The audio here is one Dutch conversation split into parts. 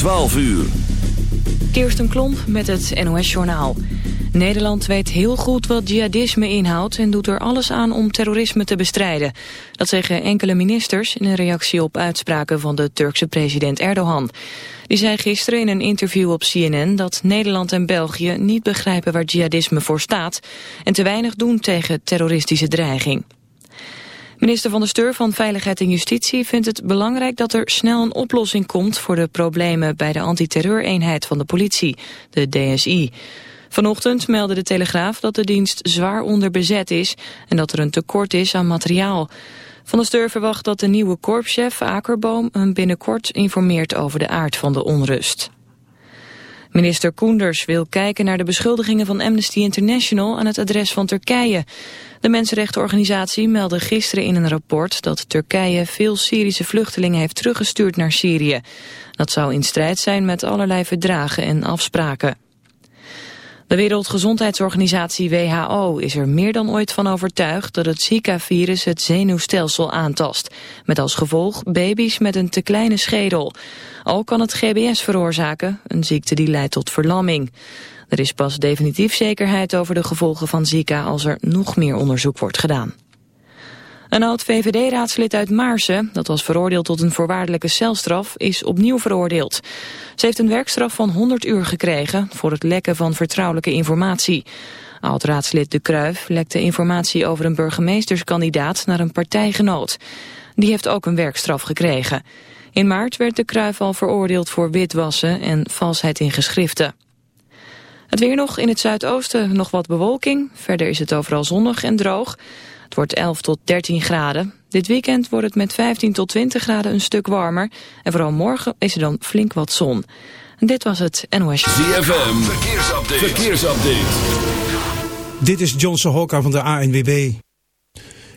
12 uur. Kirsten Klomp met het NOS-journaal. Nederland weet heel goed wat jihadisme inhoudt... en doet er alles aan om terrorisme te bestrijden. Dat zeggen enkele ministers in een reactie op uitspraken... van de Turkse president Erdogan. Die zei gisteren in een interview op CNN... dat Nederland en België niet begrijpen waar jihadisme voor staat... en te weinig doen tegen terroristische dreiging. Minister van de Steur van Veiligheid en Justitie vindt het belangrijk dat er snel een oplossing komt voor de problemen bij de antiterreureenheid van de politie, de DSI. Vanochtend meldde de Telegraaf dat de dienst zwaar onder bezet is en dat er een tekort is aan materiaal. Van der Steur verwacht dat de nieuwe korpschef Akerboom hem binnenkort informeert over de aard van de onrust. Minister Koenders wil kijken naar de beschuldigingen van Amnesty International aan het adres van Turkije. De mensenrechtenorganisatie meldde gisteren in een rapport dat Turkije veel Syrische vluchtelingen heeft teruggestuurd naar Syrië. Dat zou in strijd zijn met allerlei verdragen en afspraken. De Wereldgezondheidsorganisatie WHO is er meer dan ooit van overtuigd dat het Zika-virus het zenuwstelsel aantast. Met als gevolg baby's met een te kleine schedel. Ook kan het GBS veroorzaken, een ziekte die leidt tot verlamming. Er is pas definitief zekerheid over de gevolgen van Zika als er nog meer onderzoek wordt gedaan. Een oud-VVD-raadslid uit Maarsen, dat was veroordeeld tot een voorwaardelijke celstraf, is opnieuw veroordeeld. Ze heeft een werkstraf van 100 uur gekregen voor het lekken van vertrouwelijke informatie. Oud-raadslid De Kruif lekte informatie over een burgemeesterskandidaat naar een partijgenoot. Die heeft ook een werkstraf gekregen. In maart werd De Kruif al veroordeeld voor witwassen en valsheid in geschriften. Het weer nog in het zuidoosten nog wat bewolking. Verder is het overal zonnig en droog. Het wordt 11 tot 13 graden. Dit weekend wordt het met 15 tot 20 graden een stuk warmer. En vooral morgen is er dan flink wat zon. En dit was het NOS. ZFM, verkeersupdate. verkeersupdate. Dit is Johnson Hokka van de ANWB.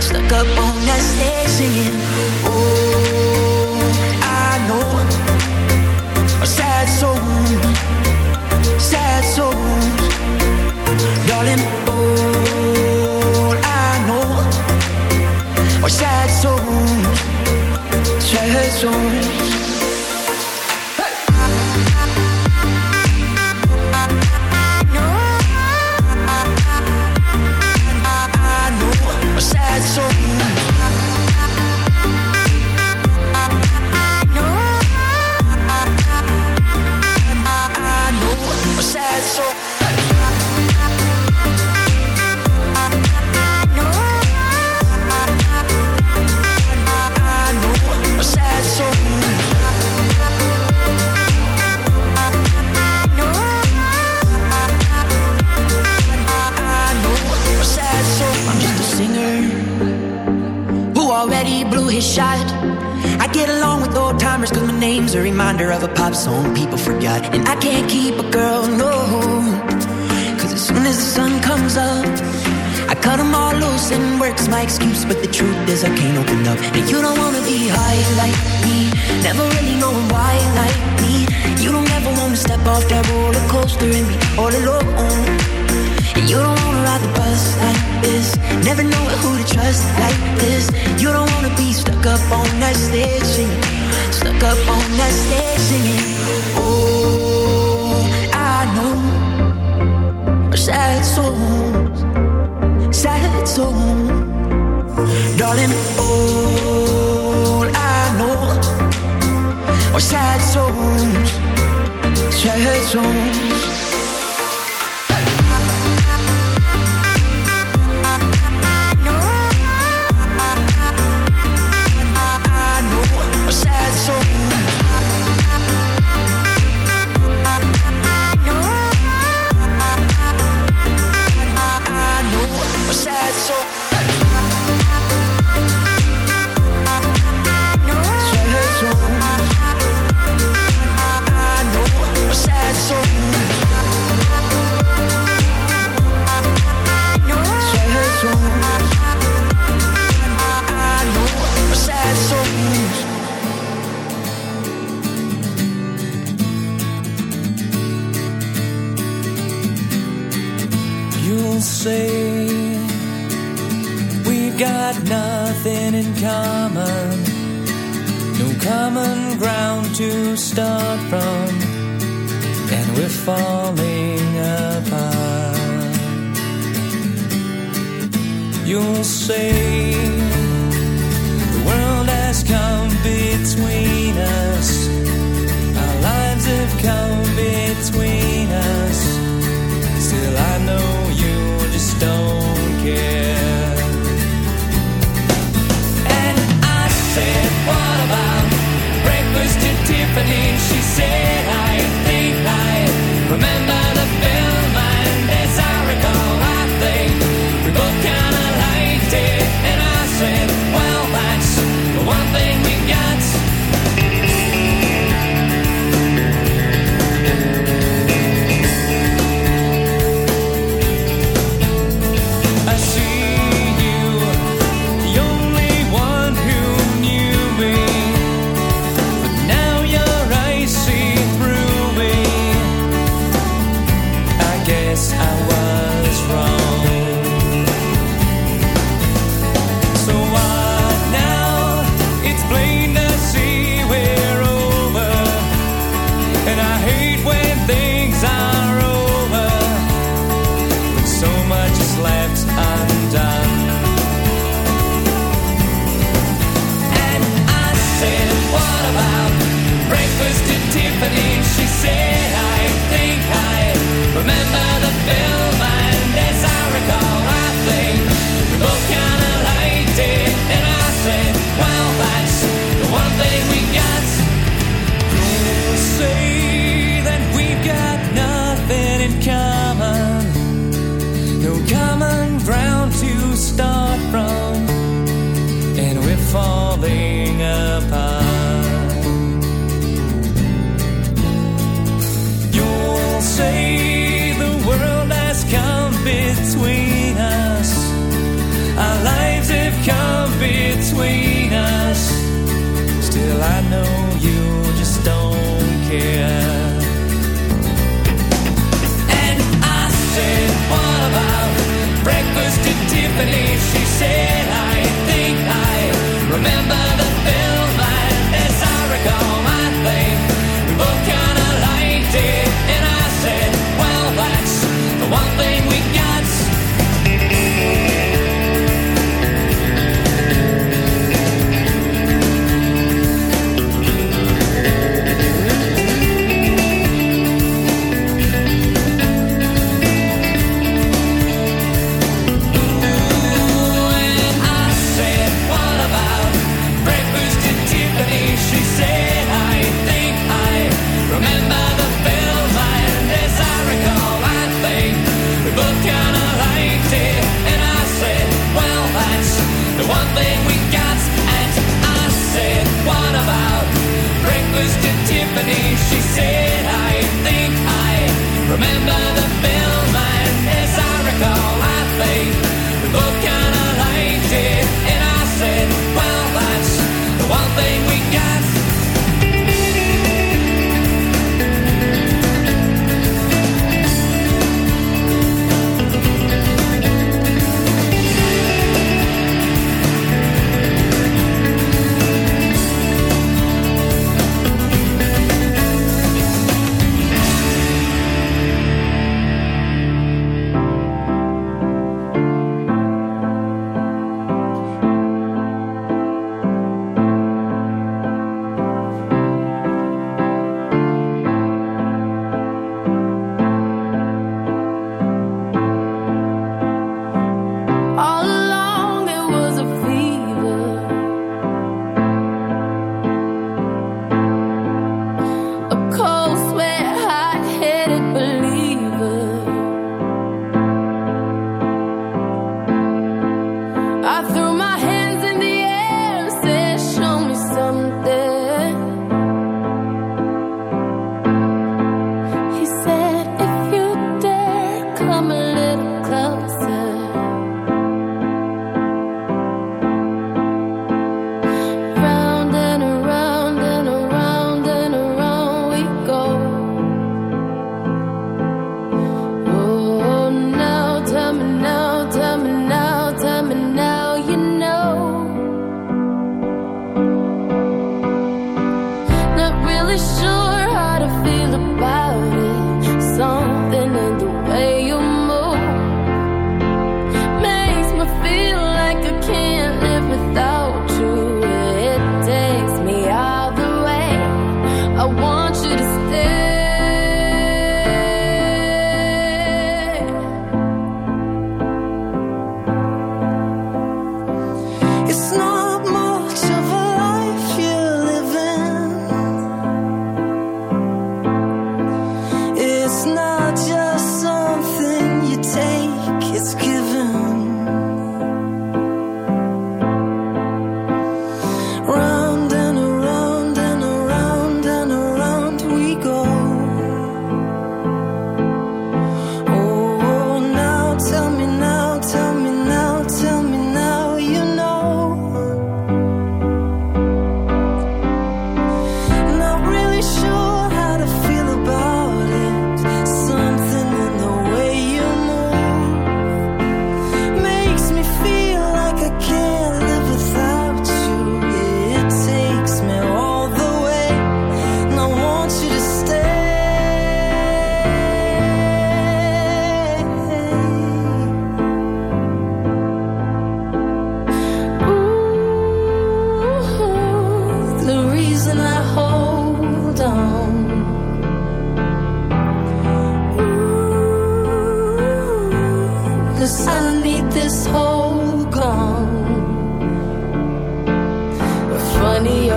Stuck up on that stage singing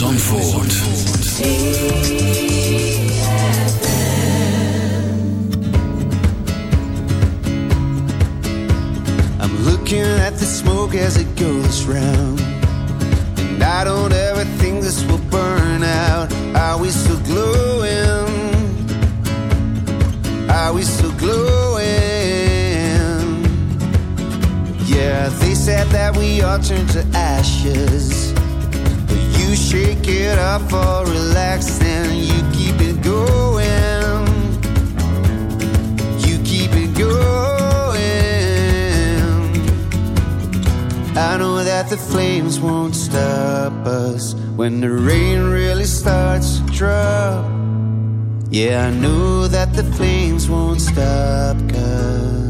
Zandvoort. I'm looking at the smoke as it goes round. And I don't ever think this will burn out. Are we still glowing? Are we still glowing? Yeah, they said that we all turn to ashes. You shake it up for relaxing. You keep it going. You keep it going. I know that the flames won't stop us when the rain really starts to drop. Yeah, I know that the flames won't stop us.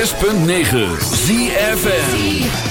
106.9 ZFM.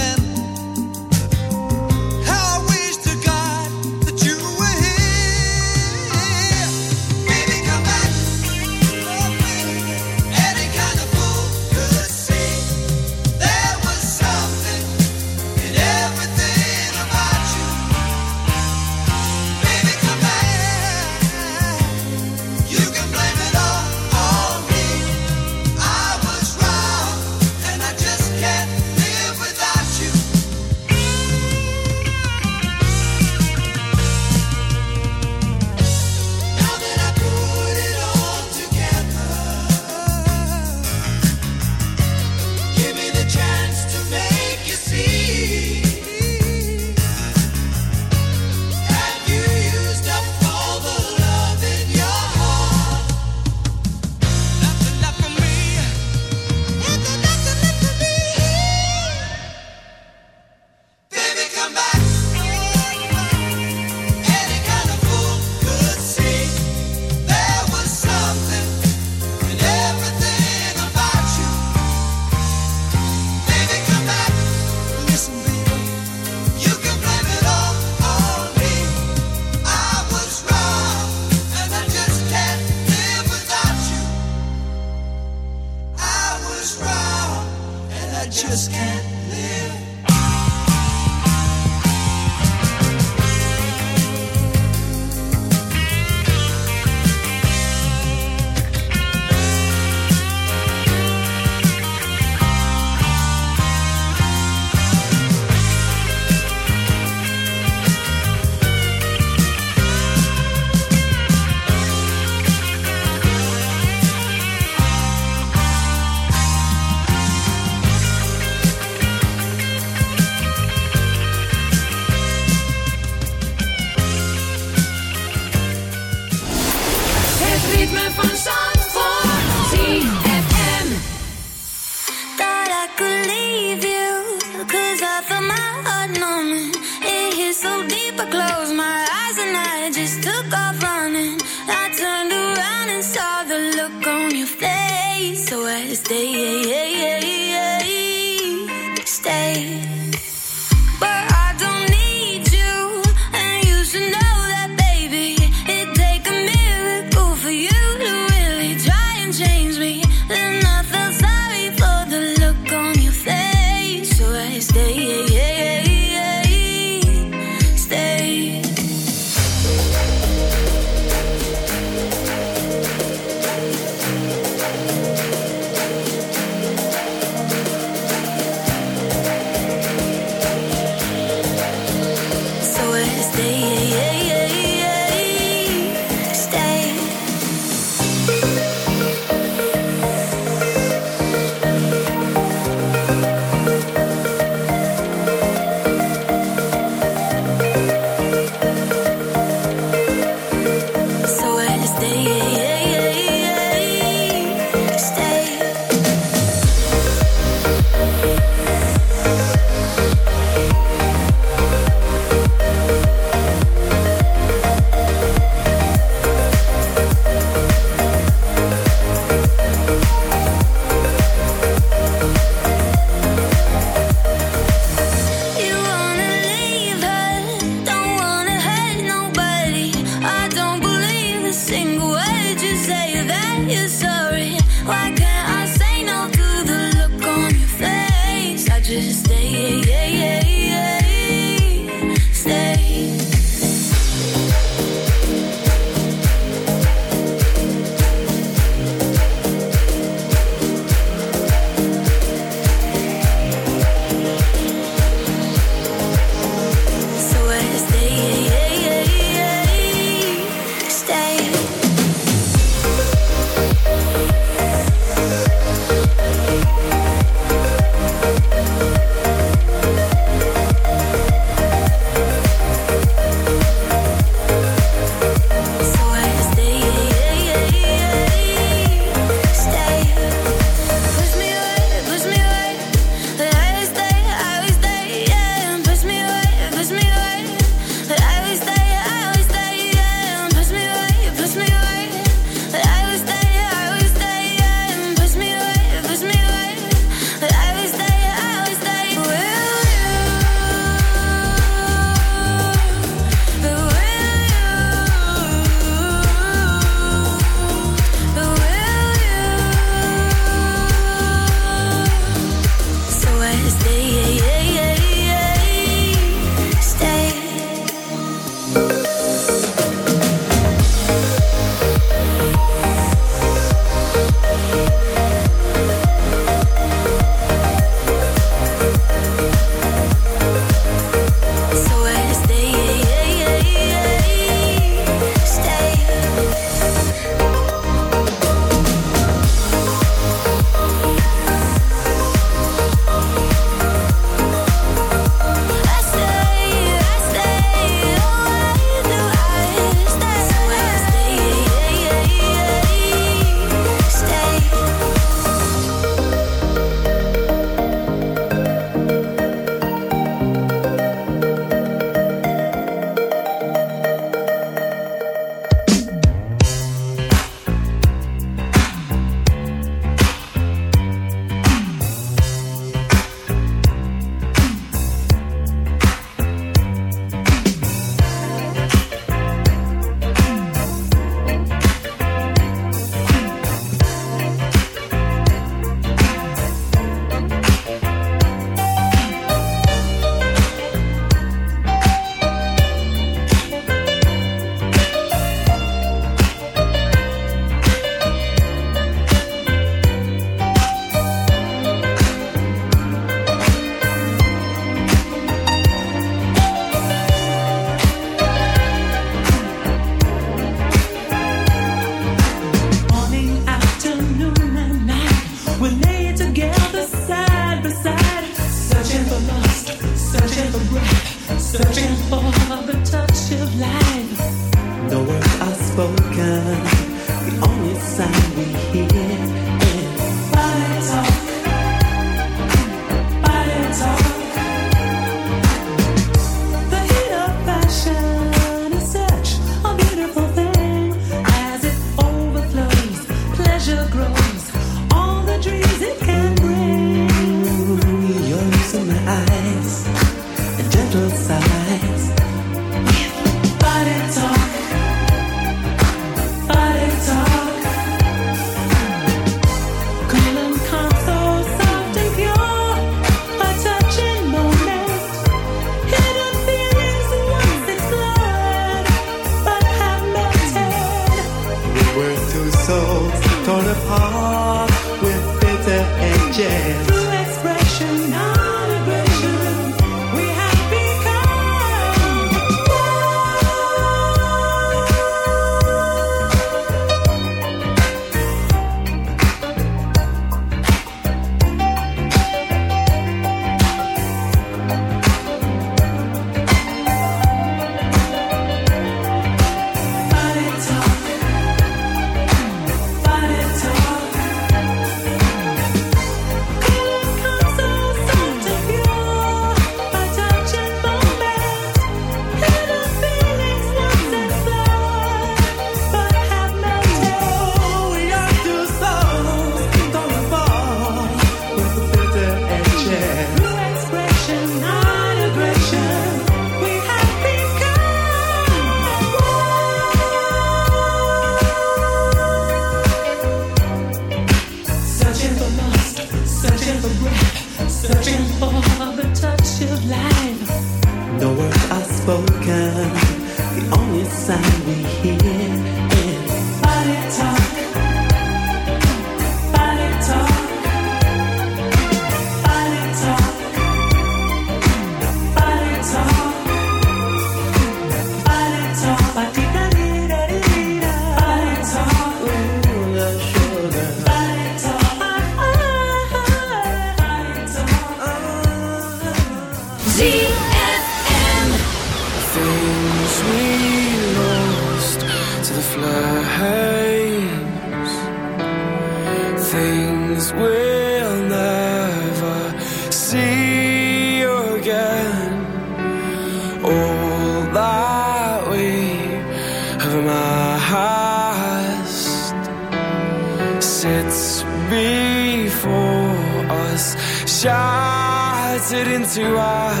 into our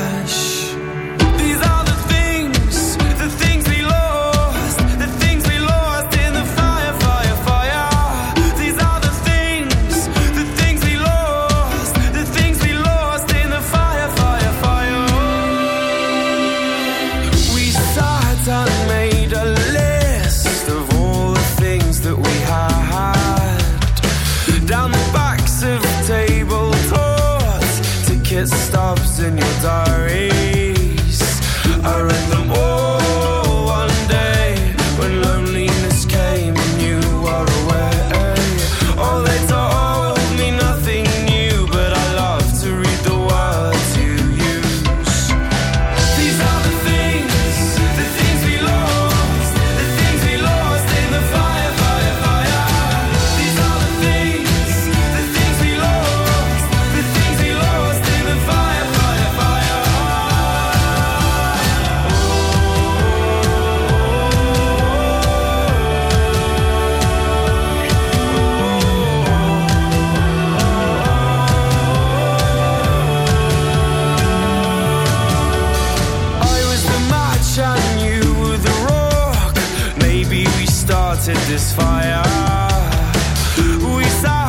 started this fire. We started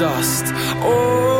dust. Oh.